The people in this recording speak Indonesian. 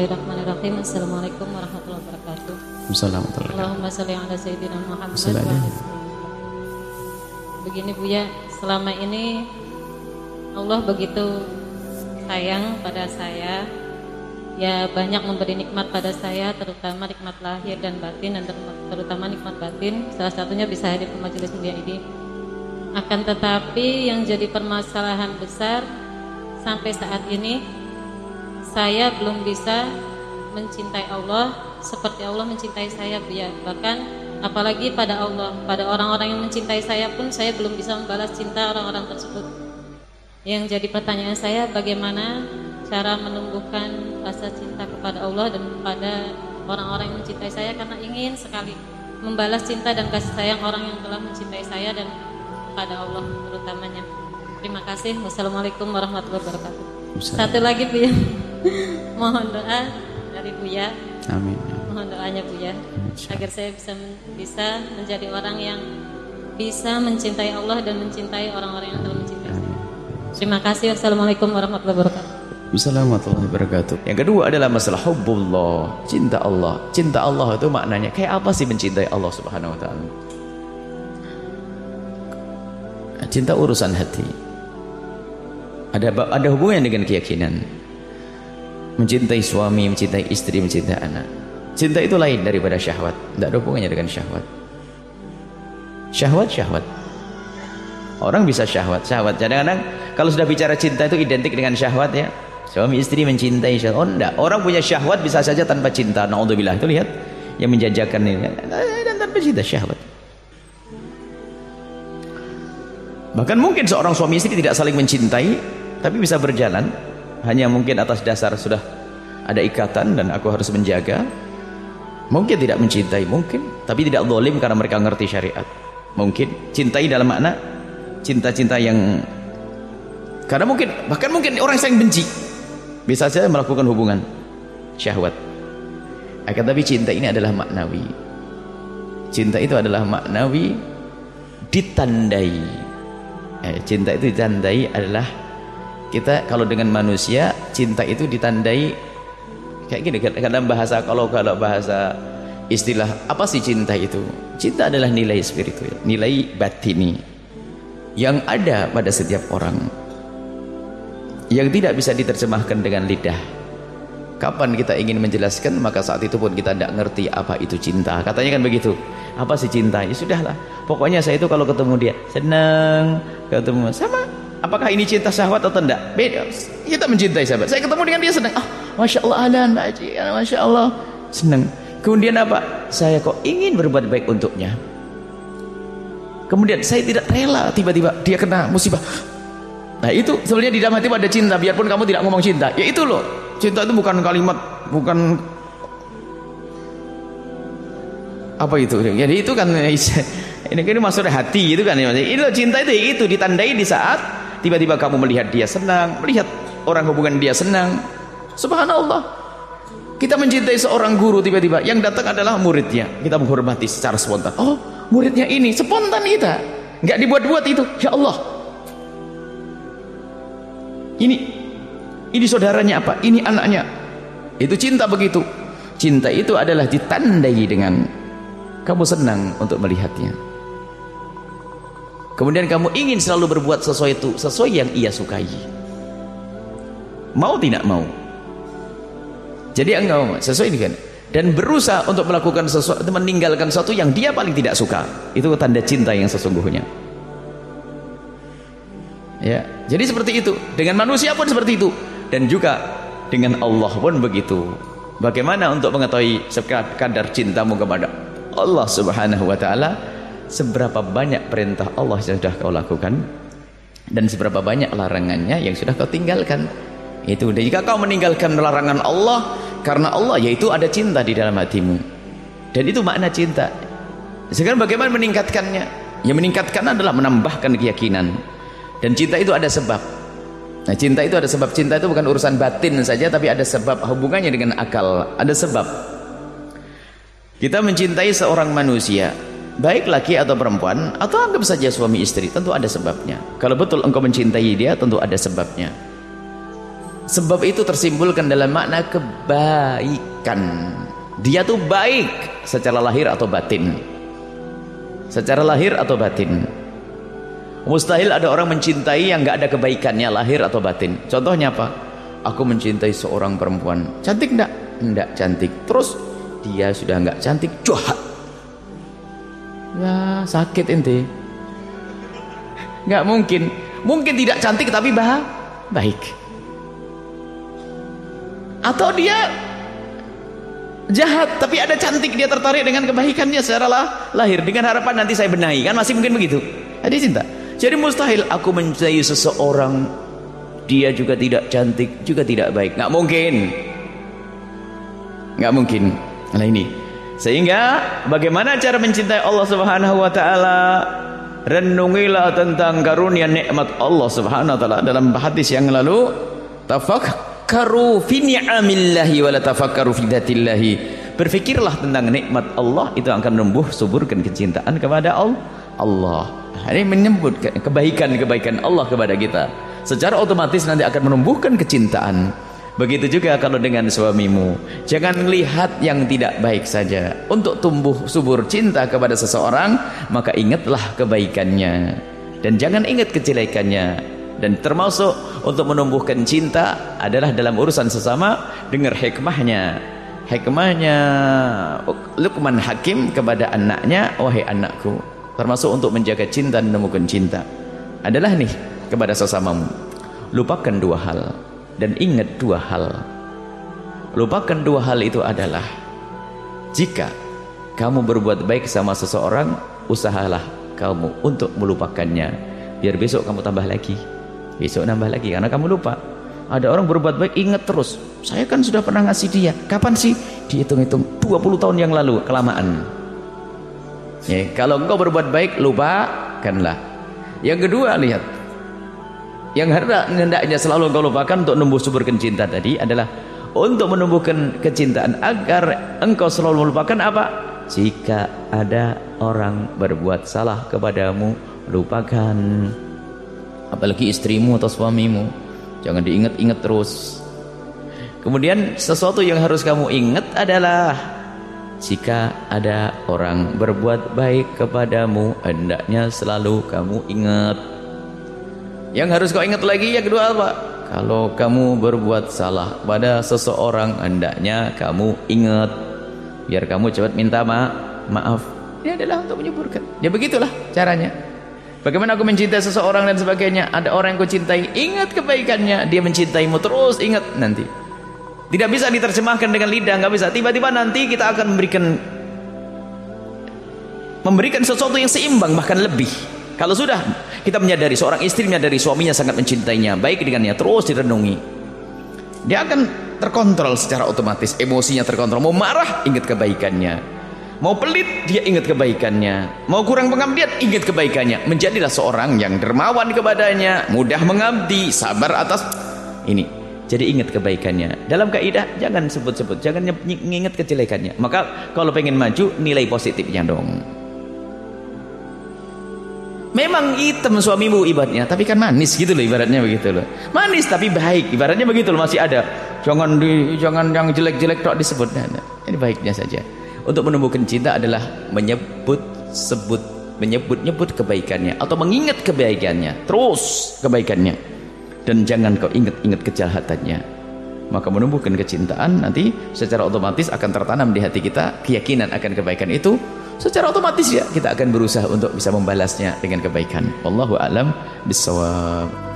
Bismillahirrahmanirrahim. Assalamualaikum warahmatullahi wabarakatuh. Assalamualaikum. Allahumma salli ala sayyidina Muhammad. Begini Bu ya, selama ini Allah begitu sayang pada saya. Ya banyak memberi nikmat pada saya, terutama nikmat lahir dan batin dan ter- terutama nikmat batin. Salah satunya bisa hadir ke majelis mulia ini. Akan tetapi yang jadi permasalahan besar sampai saat ini saya belum bisa mencintai Allah seperti Allah mencintai saya Bu ya. Bahkan apalagi pada Allah, pada orang-orang yang mencintai saya pun saya belum bisa membalas cinta orang-orang tersebut. Yang jadi pertanyaan saya bagaimana cara menumbuhkan rasa cinta kepada Allah dan kepada orang-orang yang mencintai saya karena ingin sekali membalas cinta dan kasih sayang orang yang telah mencintai saya dan kepada Allah terutamanya. Terima kasih. Wassalamualaikum warahmatullahi wabarakatuh. Satu lagi Bu ya. Mohon doa dari Buya. Amin. Mohon doanya Buya agar saya bisa bisa menjadi orang yang bisa mencintai Allah dan mencintai orang-orang yang telah mencintai saya. Terima kasih. Wassalamualaikum warahmatullahi wabarakatuh. Assalamualaikum warahmatullahi wabarakatuh. Yang kedua adalah masalah hubbullah, cinta Allah. Cinta Allah itu maknanya kayak apa sih mencintai Allah Subhanahu wa taala? Cinta urusan hati. Ada ada hubungan dengan keyakinan. Mencintai suami, mencintai istri, mencintai anak. Cinta itu lain daripada syahwat. Tidak ada hubungannya dengan syahwat. Syahwat, syahwat. Orang bisa syahwat, syahwat. Kadang-kadang kalau sudah bicara cinta itu identik dengan syahwat ya. Suami istri mencintai syahwat. Oh enggak, orang punya syahwat bisa saja tanpa cinta. Naudzubillah. Itu lihat yang menjajakan ini dan tanpa cinta syahwat. Bahkan mungkin seorang suami istri tidak saling mencintai tapi bisa berjalan hanya mungkin atas dasar sudah ada ikatan dan aku harus menjaga. Mungkin tidak mencintai, mungkin tapi tidak zalim karena mereka ngerti syariat. Mungkin cintai dalam makna cinta-cinta yang karena mungkin bahkan mungkin orang yang benci bisa saja melakukan hubungan syahwat. Akan tapi cinta ini adalah maknawi. Cinta itu adalah maknawi ditandai. Eh, cinta itu ditandai adalah kita kalau dengan manusia cinta itu ditandai kayak gini dalam bahasa kalau kalau bahasa istilah apa sih cinta itu? Cinta adalah nilai spiritual, nilai batini yang ada pada setiap orang yang tidak bisa diterjemahkan dengan lidah. Kapan kita ingin menjelaskan maka saat itu pun kita tidak ngerti apa itu cinta. Katanya kan begitu apa sih cinta? Ya sudahlah pokoknya saya itu kalau ketemu dia senang ketemu sama apakah ini cinta syahwat atau tidak? Beda. Kita mencintai sahabat. Saya ketemu dengan dia senang. Ah masya Allah Pak Haji. Masya Allah. Senang. Kemudian apa? Saya kok ingin berbuat baik untuknya. Kemudian saya tidak rela tiba-tiba dia kena musibah. Nah itu sebenarnya di dalam hati ada cinta. Biarpun kamu tidak ngomong cinta. Ya itu loh. Cinta itu bukan kalimat bukan apa itu? Jadi itu kan ini kan masuk hati itu kan. Itu cinta itu itu ditandai di saat tiba-tiba kamu melihat dia senang melihat orang hubungan dia senang. Subhanallah. Kita mencintai seorang guru tiba-tiba. Yang datang adalah muridnya. Kita menghormati secara spontan. Oh muridnya ini spontan kita. Nggak dibuat-buat itu. Ya Allah. Ini ini saudaranya apa? Ini anaknya. Itu cinta begitu. Cinta itu adalah ditandai dengan kamu senang untuk melihatnya kemudian kamu ingin selalu berbuat sesuatu sesuai yang ia sukai. Mau tidak mau. Jadi engkau sesuai dengan dan berusaha untuk melakukan sesuatu meninggalkan sesuatu yang dia paling tidak suka. Itu tanda cinta yang sesungguhnya. Ya jadi seperti itu. Dengan manusia pun seperti itu. Dan juga dengan Allah pun begitu. Bagaimana untuk mengetahui kadar cintamu kepada Allah subhanahu wa ta'ala seberapa banyak perintah Allah yang sudah kau lakukan dan seberapa banyak larangannya yang sudah kau tinggalkan. Itu dan jika kau meninggalkan larangan Allah karena Allah yaitu ada cinta di dalam hatimu. Dan itu makna cinta. Sekarang bagaimana meningkatkannya? Yang meningkatkan adalah menambahkan keyakinan. Dan cinta itu ada sebab. Nah cinta itu ada sebab. Cinta itu bukan urusan batin saja tapi ada sebab. Hubungannya dengan akal. Ada sebab. Kita mencintai seorang manusia baik laki atau perempuan atau anggap saja suami istri tentu ada sebabnya. Kalau betul engkau mencintai dia tentu ada sebabnya. Sebab itu tersimpulkan dalam makna kebaikan. Dia tuh baik secara lahir atau batin. Secara lahir atau batin. Mustahil ada orang mencintai yang gak ada kebaikannya lahir atau batin. Contohnya apa? Aku mencintai seorang perempuan. Cantik enggak? enggak cantik. Terus dia sudah enggak cantik jahat ya sakit ente. Enggak mungkin. Mungkin tidak cantik tapi bah baik. Atau dia jahat tapi ada cantik dia tertarik dengan kebaikannya secara lah, lahir. Dengan harapan nanti saya benahi. Kan masih mungkin begitu? Jadi cinta? Jadi mustahil aku mencintai seseorang dia juga tidak cantik juga tidak baik. Nggak mungkin. Nggak mungkin. Nah ini sehingga bagaimana cara mencintai Allah Subhanahu wa taala? Renungilah tentang karunia nikmat Allah Subhanahu wa taala. Dalam hadis yang lalu tafakkaru fi ni'amillahi wa la tafakkaru fi dzatillahi berfikirlah tentang nikmat Allah itu akan menumbuh suburkan kecintaan kepada Allah. Ini menyebut kebaikan-kebaikan Allah kepada kita. Secara otomatis nanti akan menumbuhkan kecintaan Begitu juga kalau dengan suamimu. Jangan lihat yang tidak baik saja. Untuk tumbuh subur cinta kepada seseorang, maka ingatlah kebaikannya. Dan jangan ingat kejelekannya. Dan termasuk untuk menumbuhkan cinta adalah dalam urusan sesama, dengar hikmahnya. Hikmahnya Luqman Hakim kepada anaknya, wahai anakku. Termasuk untuk menjaga cinta dan menemukan cinta. Adalah nih kepada sesamamu. Lupakan dua hal dan ingat dua hal. Lupakan dua hal itu adalah jika kamu berbuat baik sama seseorang usahalah kamu untuk melupakannya. Biar besok kamu tambah lagi. Besok nambah lagi karena kamu lupa. Ada orang berbuat baik ingat terus. Saya kan sudah pernah ngasih dia. Kapan sih? Dihitung-hitung 20 tahun yang lalu kelamaan. Ya, kalau engkau berbuat baik lupakanlah. Yang kedua lihat yang hendaknya selalu engkau lupakan untuk menumbuh subur cinta tadi adalah untuk menumbuhkan kecintaan agar engkau selalu melupakan apa? Jika ada orang berbuat salah kepadamu, lupakan. Apalagi istrimu atau suamimu, jangan diingat-ingat terus. Kemudian sesuatu yang harus kamu ingat adalah jika ada orang berbuat baik kepadamu, hendaknya selalu kamu ingat yang harus kau ingat lagi yang kedua apa? Kalau kamu berbuat salah pada seseorang hendaknya kamu ingat biar kamu cepat minta ma maaf. Ini adalah untuk menyuburkan. Ya begitulah caranya. Bagaimana aku mencintai seseorang dan sebagainya. Ada orang yang kau cintai, ingat kebaikannya. Dia mencintaimu terus, ingat nanti. Tidak bisa diterjemahkan dengan lidah, nggak bisa. Tiba-tiba nanti kita akan memberikan memberikan sesuatu yang seimbang bahkan lebih. Kalau sudah kita menyadari seorang istri menyadari suaminya sangat mencintainya, baik dengannya terus direnungi. Dia akan terkontrol secara otomatis, emosinya terkontrol. Mau marah, ingat kebaikannya. Mau pelit, dia ingat kebaikannya. Mau kurang pengabdian, ingat kebaikannya. Menjadilah seorang yang dermawan kepadanya, mudah mengabdi, sabar atas ini. Jadi ingat kebaikannya. Dalam kaidah jangan sebut-sebut, jangan ingat kejelekannya. Maka kalau pengen maju, nilai positifnya dong. Memang hitam suamimu ibaratnya, tapi kan manis gitu loh ibaratnya begitu loh. Manis tapi baik, ibaratnya begitu loh masih ada. Jangan di, jangan yang jelek-jelek tok disebut. Nah, nah, ini baiknya saja. Untuk menumbuhkan cinta adalah menyebut sebut menyebut-nyebut kebaikannya atau mengingat kebaikannya, terus kebaikannya. Dan jangan kau ingat-ingat kejahatannya. Maka menumbuhkan kecintaan nanti secara otomatis akan tertanam di hati kita keyakinan akan kebaikan itu secara otomatis ya kita akan berusaha untuk bisa membalasnya dengan kebaikan. Wallahu a'lam bissawab.